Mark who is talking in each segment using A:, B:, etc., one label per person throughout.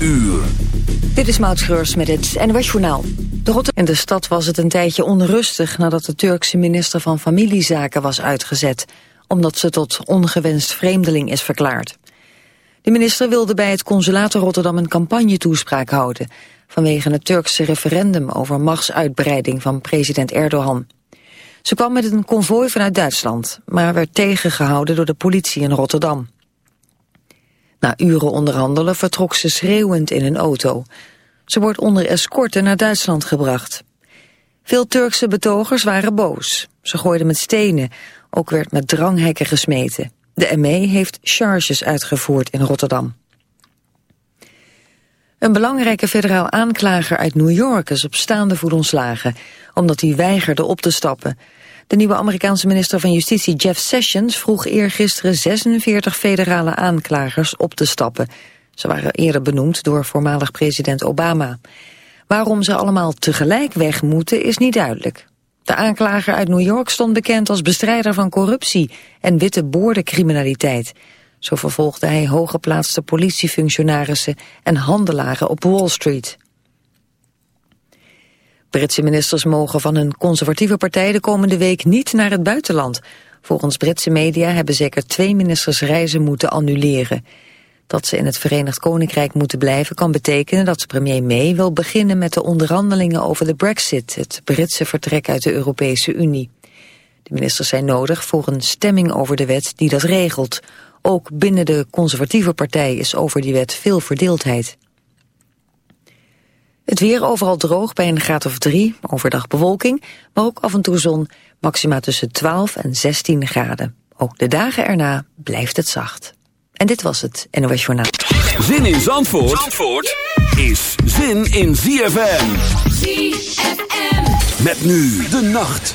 A: uur.
B: Dit is Maud met het NOS Journaal. In de stad was het een tijdje onrustig nadat de Turkse minister van Familiezaken was uitgezet, omdat ze tot ongewenst vreemdeling is verklaard. De minister wilde bij het consulaat Rotterdam een campagnetoespraak houden, vanwege het Turkse referendum over machtsuitbreiding van president Erdogan. Ze kwam met een konvooi vanuit Duitsland, maar werd tegengehouden door de politie in Rotterdam. Na uren onderhandelen vertrok ze schreeuwend in een auto. Ze wordt onder escorte naar Duitsland gebracht. Veel Turkse betogers waren boos. Ze gooiden met stenen, ook werd met dranghekken gesmeten. De ME heeft charges uitgevoerd in Rotterdam. Een belangrijke federaal aanklager uit New York is op staande voet ontslagen, omdat hij weigerde op te stappen. De nieuwe Amerikaanse minister van Justitie Jeff Sessions vroeg eergisteren 46 federale aanklagers op te stappen. Ze waren eerder benoemd door voormalig president Obama. Waarom ze allemaal tegelijk weg moeten is niet duidelijk. De aanklager uit New York stond bekend als bestrijder van corruptie en witte boordencriminaliteit. Zo vervolgde hij hooggeplaatste politiefunctionarissen en handelaren op Wall Street. Britse ministers mogen van een conservatieve partij de komende week niet naar het buitenland. Volgens Britse media hebben zeker twee ministers reizen moeten annuleren. Dat ze in het Verenigd Koninkrijk moeten blijven kan betekenen dat premier May wil beginnen met de onderhandelingen over de brexit, het Britse vertrek uit de Europese Unie. De ministers zijn nodig voor een stemming over de wet die dat regelt. Ook binnen de conservatieve partij is over die wet veel verdeeldheid. Het weer overal droog bij een graad of drie, overdag bewolking, maar ook af en toe zon, maxima tussen 12 en 16 graden. Ook de dagen erna blijft het zacht. En dit was het NOS Journaal.
A: Zin in Zandvoort, Zandvoort is zin in ZFM. ZFM. Met nu de nacht.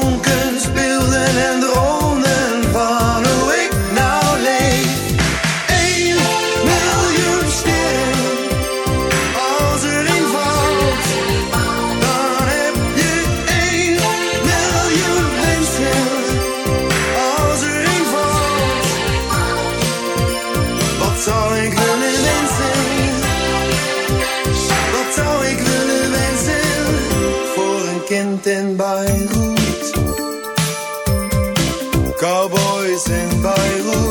C: and by
D: who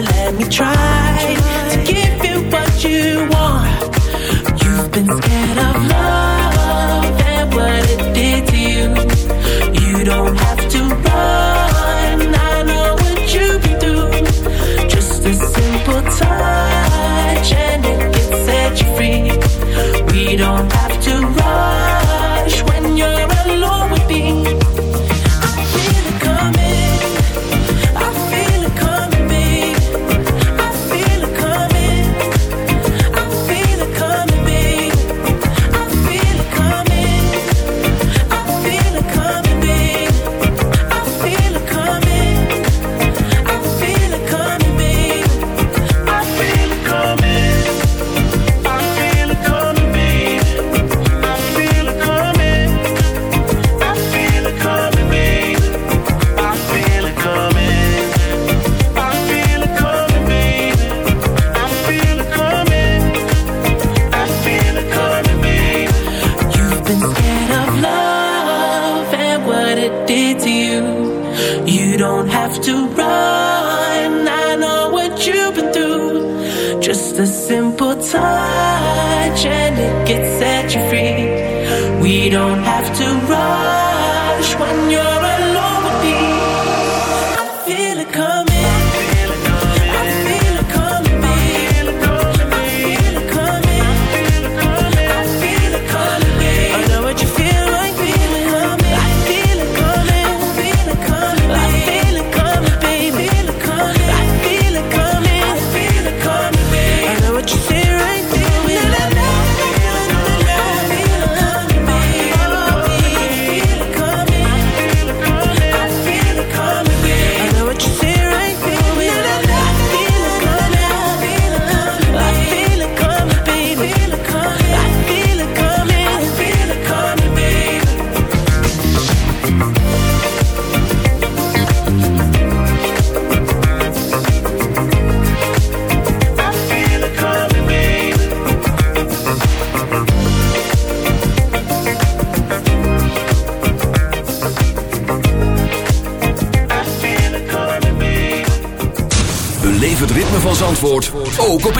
E: let me try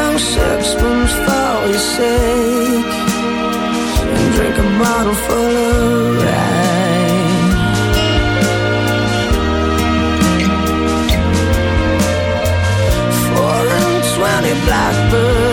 D: down spoons for your sake And drink a bottle full of rain Four and
F: twenty blackbirds.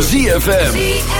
F: ZFM.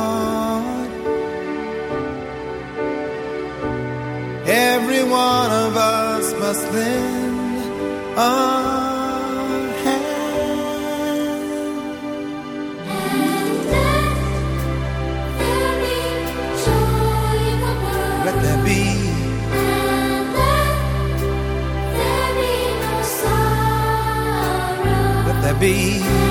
G: Every one of us must lend a Let there be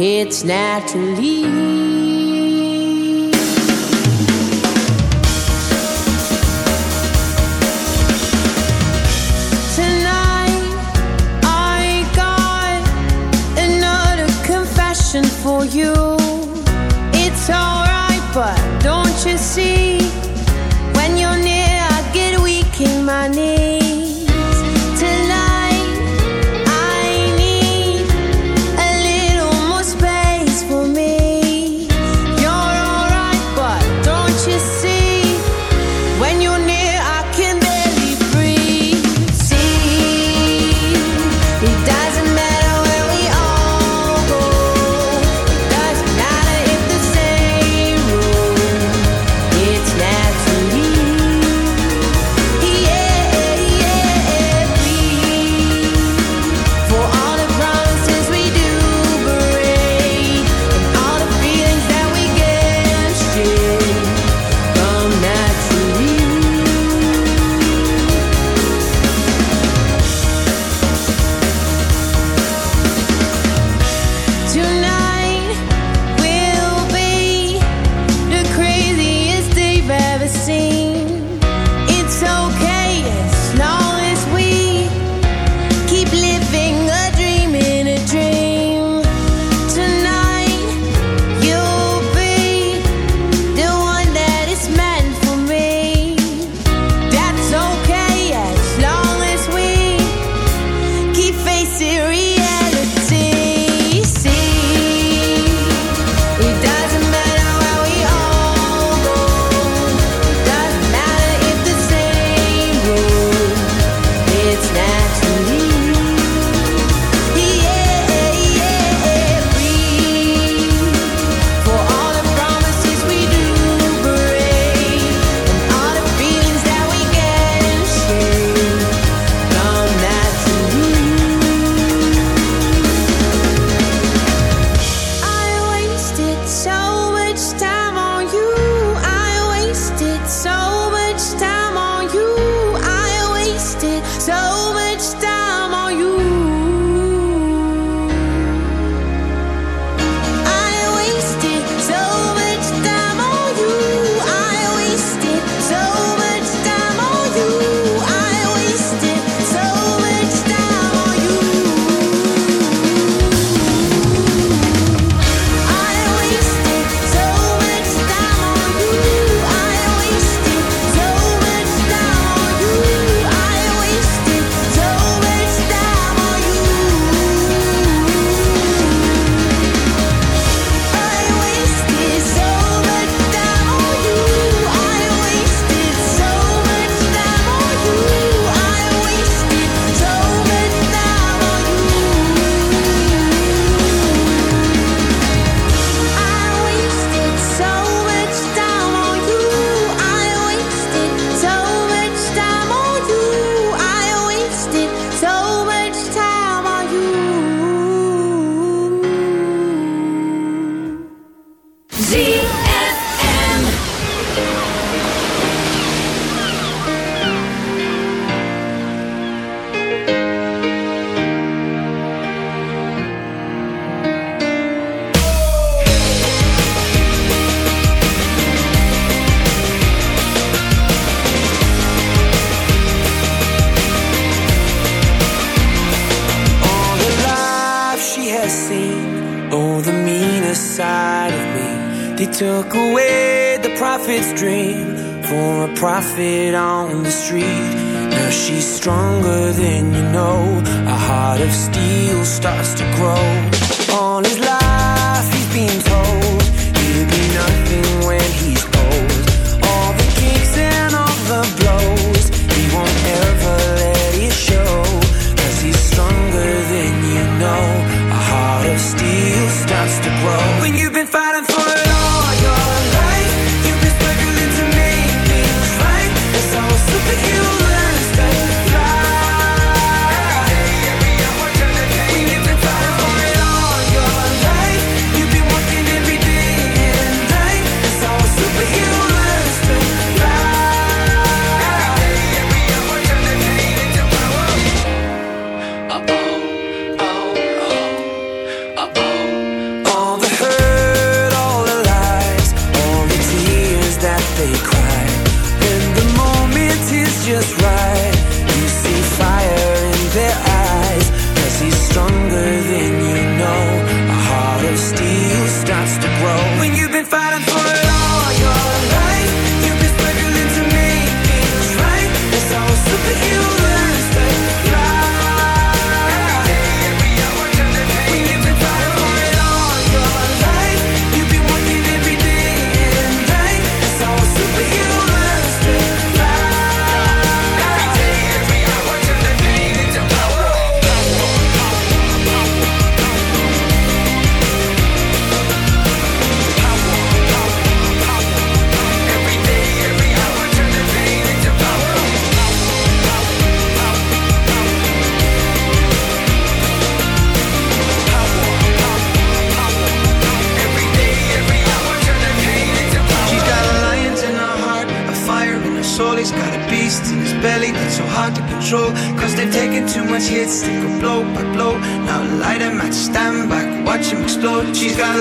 H: it's naturally.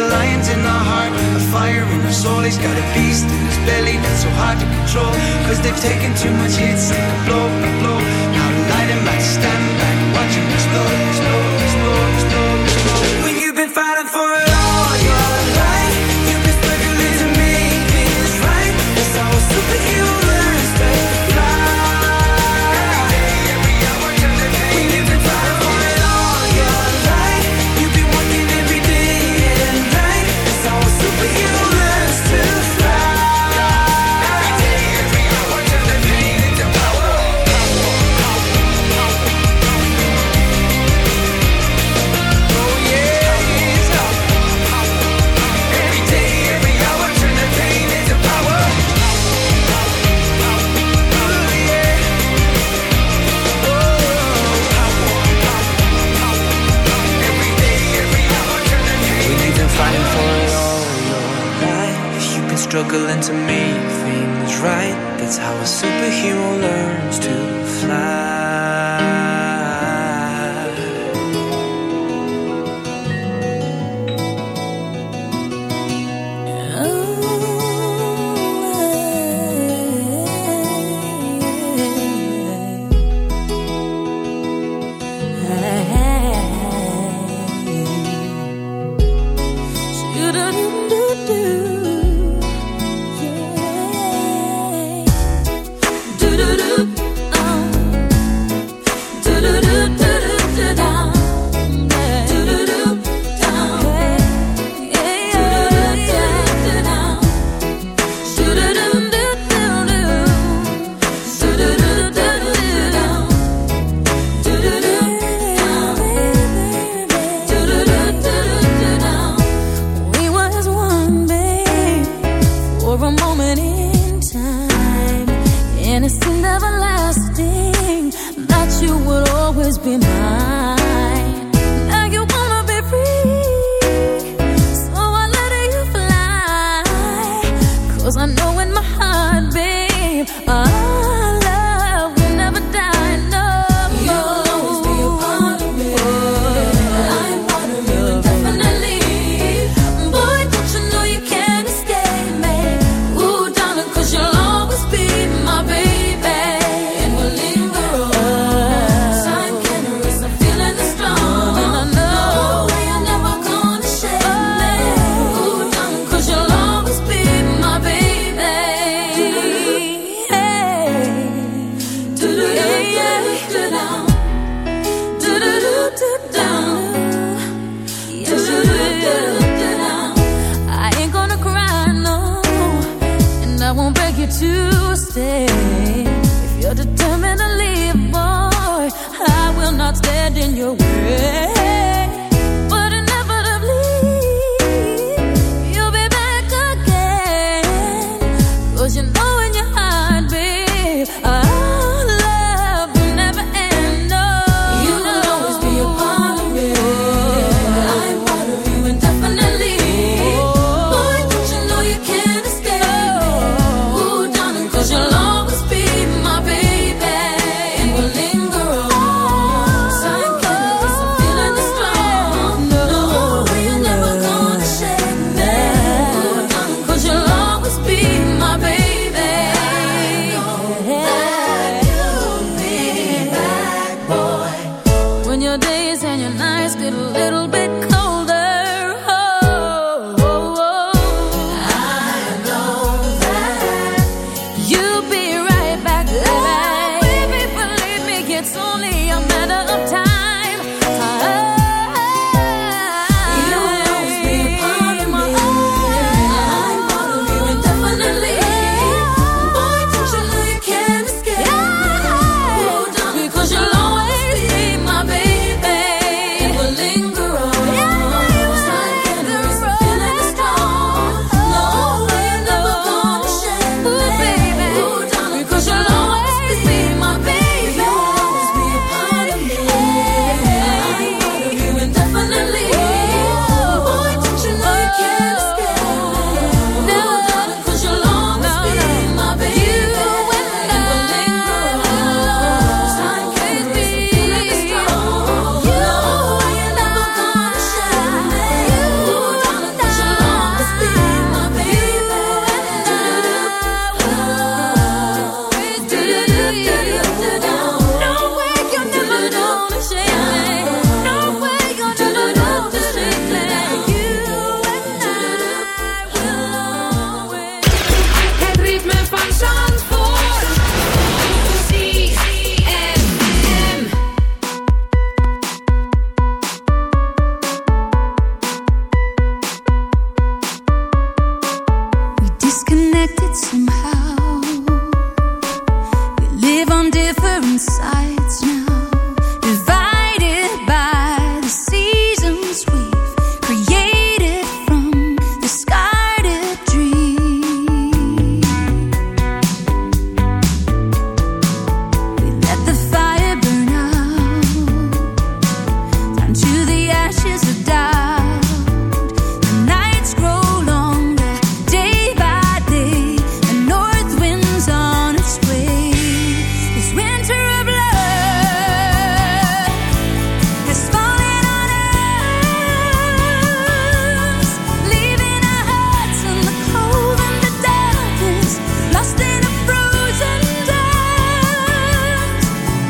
H: lion's in
I: our heart, a
J: fire in our soul. He's got a beast in his belly that's so hard to control. Cause they've taken too much hits, take blow, blow. to
K: me.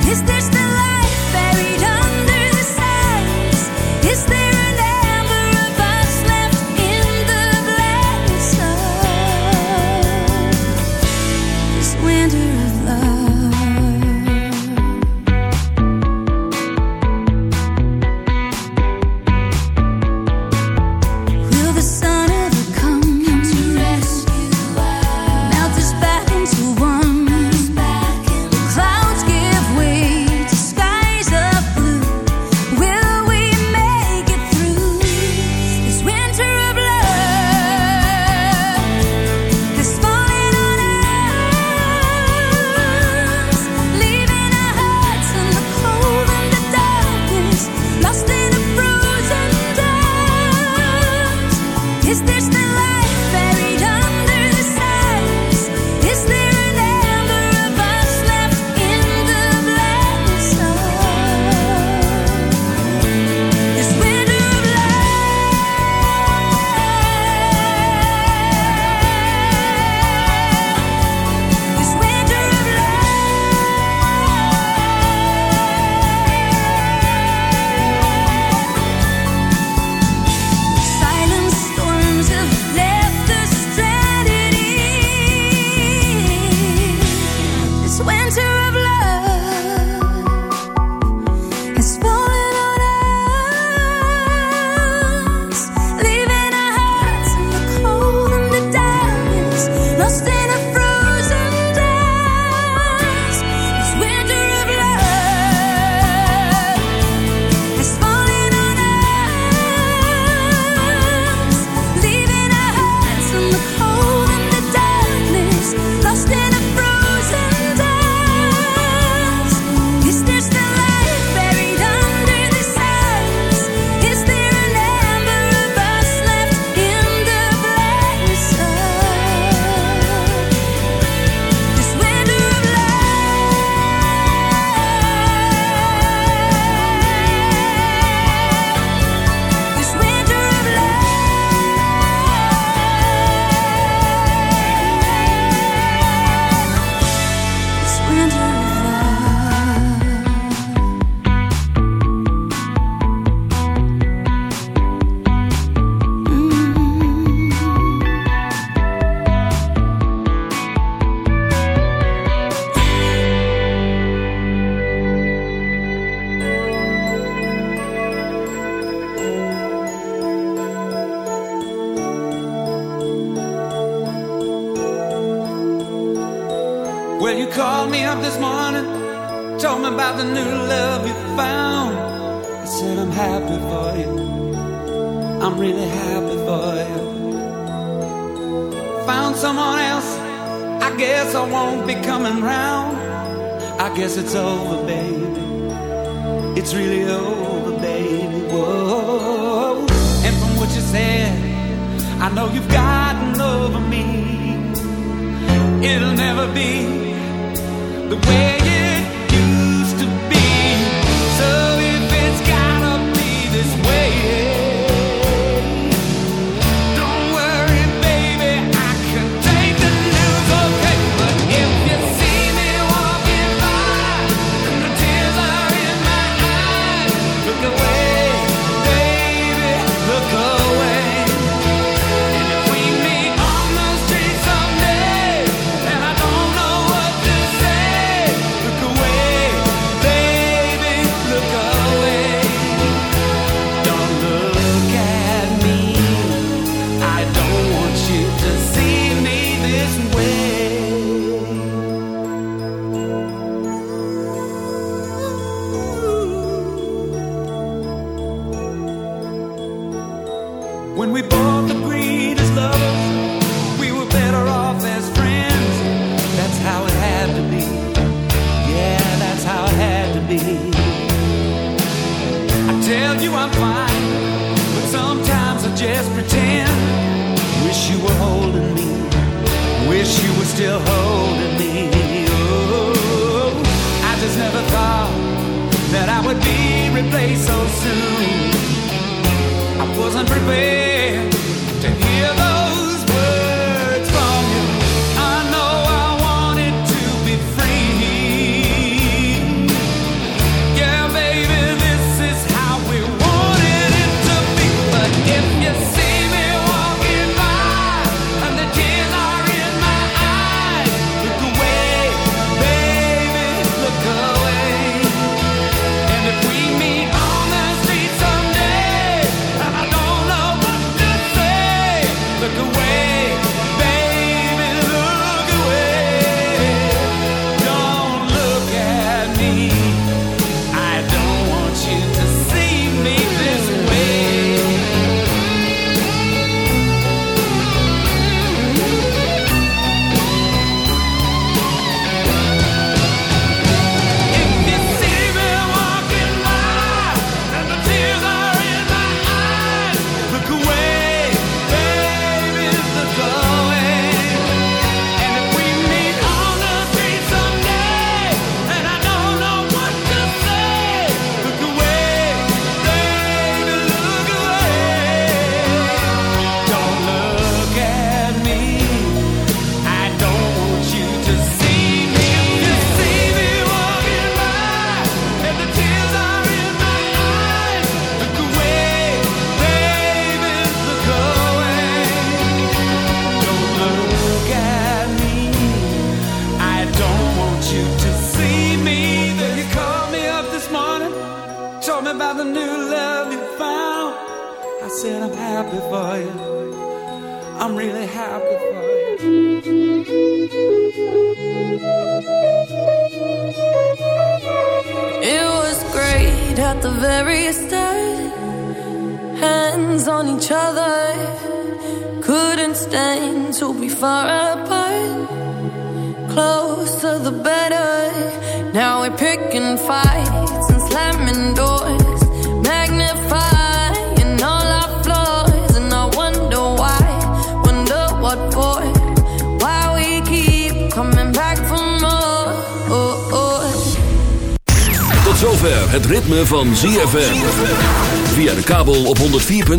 C: Is this